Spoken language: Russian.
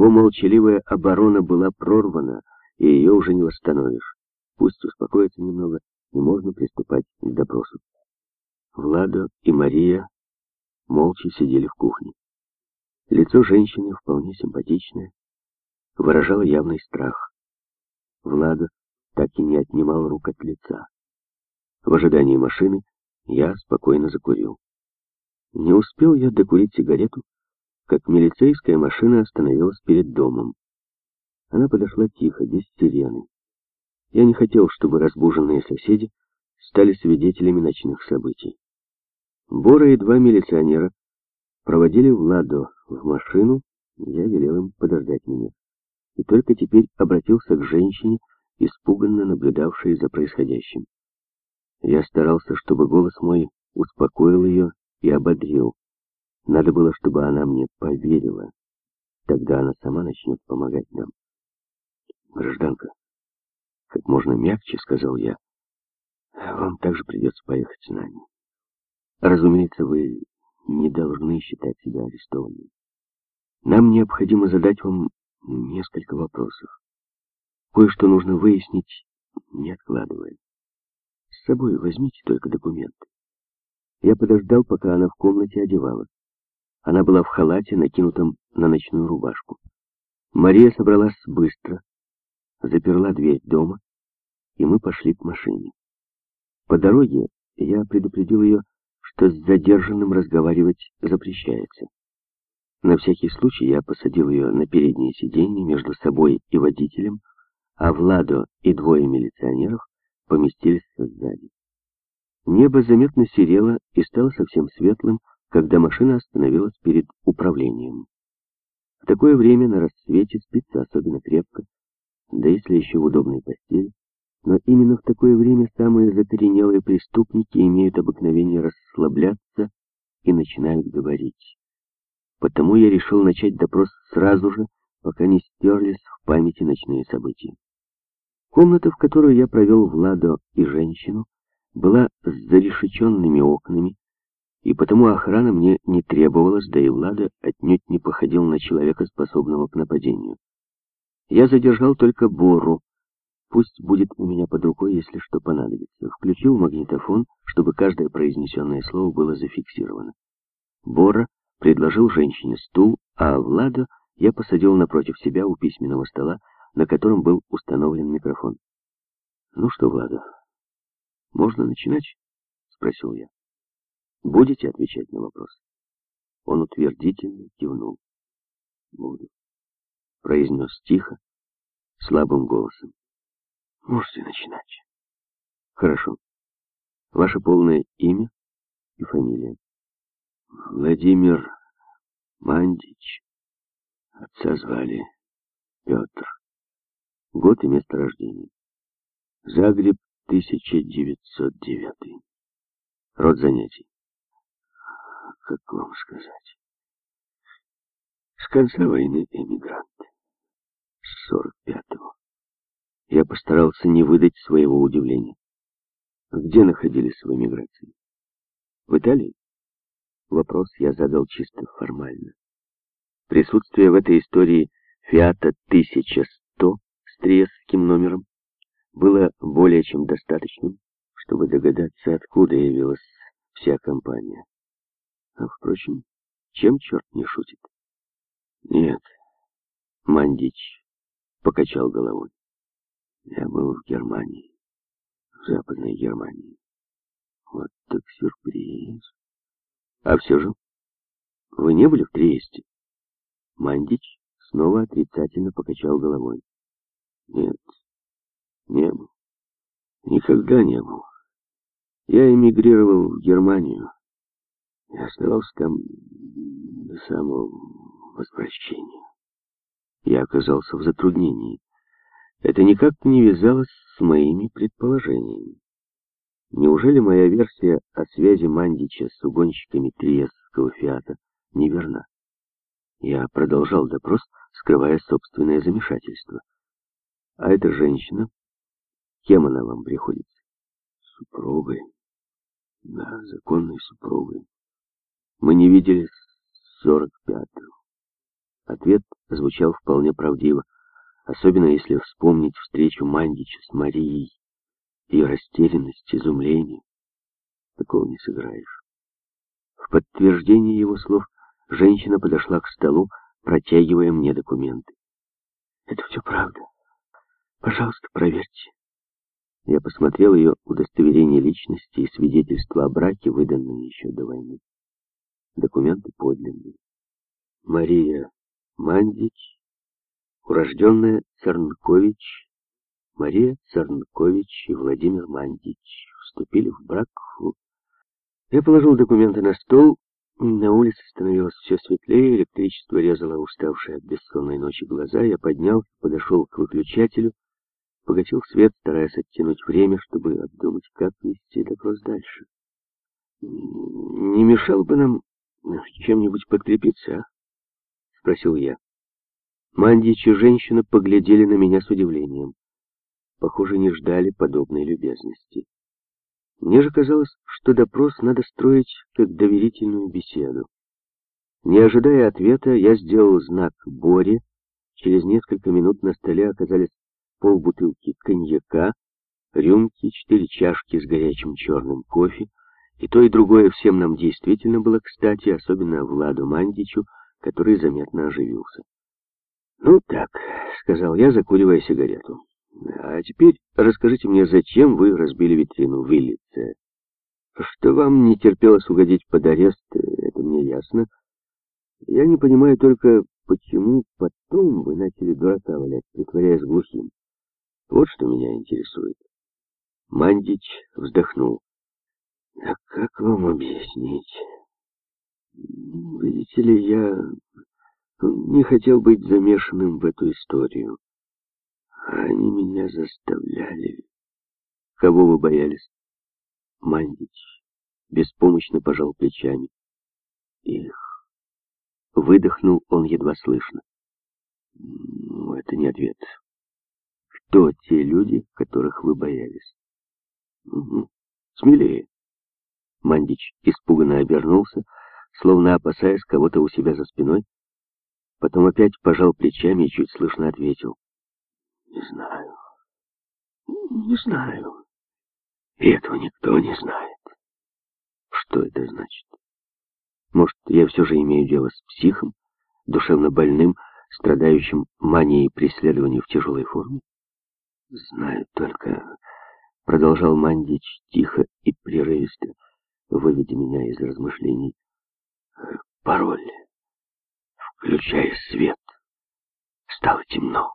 Его молчаливая оборона была прорвана, и ее уже не восстановишь. Пусть успокоится немного, и можно приступать к допросу. Владо и Мария молча сидели в кухне. Лицо женщины, вполне симпатичное, выражало явный страх. Влада так и не отнимал рук от лица. В ожидании машины я спокойно закурил. Не успел я докурить сигарету, как милицейская машина остановилась перед домом. Она подошла тихо, без сирены. Я не хотел, чтобы разбуженные соседи стали свидетелями ночных событий. Бора и два милиционера проводили Владо в машину, я велел им подождать меня. И только теперь обратился к женщине, испуганно наблюдавшей за происходящим. Я старался, чтобы голос мой успокоил ее и ободрил. Надо было, чтобы она мне поверила. Тогда она сама начнет помогать нам. «Гражданка, как можно мягче, — сказал я, — вам также придется поехать с нами. Разумеется, вы не должны считать себя арестованным. Нам необходимо задать вам несколько вопросов. Кое-что нужно выяснить, не откладывая. С собой возьмите только документы. Я подождал, пока она в комнате одевалась. Она была в халате, накинутом на ночную рубашку. Мария собралась быстро, заперла дверь дома, и мы пошли к машине. По дороге я предупредил ее, что с задержанным разговаривать запрещается. На всякий случай я посадил ее на переднее сиденье между собой и водителем, а Владо и двое милиционеров поместились сзади. Небо заметно серело и стало совсем светлым, когда машина остановилась перед управлением. В такое время на рассвете спится особенно крепко, да если еще в удобной постели, но именно в такое время самые закоренелые преступники имеют обыкновение расслабляться и начинают говорить. Потому я решил начать допрос сразу же, пока не стерлись в памяти ночные события. Комната, в которую я провел Владо и женщину, была с зарешеченными окнами, и потому охрана мне не требовалась, да и Влада отнюдь не походил на человека, способного к нападению. Я задержал только Бору, пусть будет у меня под рукой, если что понадобится. Включил магнитофон, чтобы каждое произнесенное слово было зафиксировано. Бора предложил женщине стул, а Влада я посадил напротив себя у письменного стола, на котором был установлен микрофон. «Ну что, Влада, можно начинать?» — спросил я. «Будете отвечать на вопрос?» Он утвердительно кивнул. «Буду», — произнес тихо, слабым голосом. «Можете начинать». «Хорошо. Ваше полное имя и фамилия?» Владимир Мандич. Отца звали Петр. Год и место рождения. Загреб, 1909. Род занятий. Как вам сказать? С конца войны эмигрант. С 45-го. Я постарался не выдать своего удивления. Где находились в эмиграции? В Италии? Вопрос я задал чисто формально. Присутствие в этой истории Фиата 1100 с триесским номером было более чем достаточным, чтобы догадаться, откуда явилась вся компания. А, впрочем, чем черт не шутит? Нет, Мандич покачал головой. Я был в Германии, в Западной Германии. Вот так сюрприз. А все же, вы не были в Триесте? Мандич снова отрицательно покачал головой. Нет, не был. Никогда не был. Я эмигрировал в Германию и оставался там до самого возвращения. Я оказался в затруднении. Это никак не вязалось с моими предположениями. Неужели моя версия о связи Мандича с угонщиками Триесского фиата неверна? Я продолжал допрос, скрывая собственное замешательство. А эта женщина, кем она вам приходится? Супругой. Да, законной супругой. Мы не виделись с сорок пятого. Ответ звучал вполне правдиво, особенно если вспомнить встречу Мандича с Марией, ее растерянность, изумление. Такого не сыграешь. В подтверждение его слов женщина подошла к столу, протягивая мне документы. «Это все правда. Пожалуйста, проверьте». Я посмотрел ее удостоверение личности и свидетельство о браке, выданное еще до войны. Документы подлинные. Мария Мандич, урожденная Цернкович, Мария Цернкович и Владимир Мандич вступили в брак. Я положил документы на стол. На улице становилось все светлее, электричество резало уставшие от бессонной ночи глаза. Я поднялся, подошел к выключателю, погасил свет, стараясь оттянуть время, чтобы обдумать, как вести допрос дальше. «Не мешал бы нам чем-нибудь подкрепиться, а?» — спросил я. Мандич и женщина поглядели на меня с удивлением. Похоже, не ждали подобной любезности. Мне же казалось, что допрос надо строить как доверительную беседу. Не ожидая ответа, я сделал знак Боре. Через несколько минут на столе оказались полбутылки коньяка, рюмки, четыре чашки с горячим черным кофе, и то, и другое всем нам действительно было кстати, особенно Владу Мандичу, который заметно оживился. «Ну так», — сказал я, закуривая сигарету. «А теперь расскажите мне, зачем вы разбили витрину в Иллице? Что вам не терпелось угодить под арест, это мне ясно. Я не понимаю только, почему потом вы начали дурака валять, притворяясь глухим. Вот что меня интересует». Мандич вздохнул. «А как вам объяснить? Видите ли, я не хотел быть замешанным в эту историю. Они меня заставляли. Кого вы боялись? Мандич беспомощно пожал плечами. Их. Выдохнул он едва слышно. Ну, это не ответ. Кто те люди, которых вы боялись? Угу. Смелее. Мандич испуганно обернулся, словно опасаясь кого-то у себя за спиной, Потом опять пожал плечами и чуть слышно ответил. Не знаю. Не знаю. И этого никто не знает. Что это значит? Может, я все же имею дело с психом, душевно больным, страдающим манией преследования в тяжелой форме? Знаю только, продолжал Мандич тихо и прерывисто, выведя меня из размышлений, пароль включая свет. Стало темно.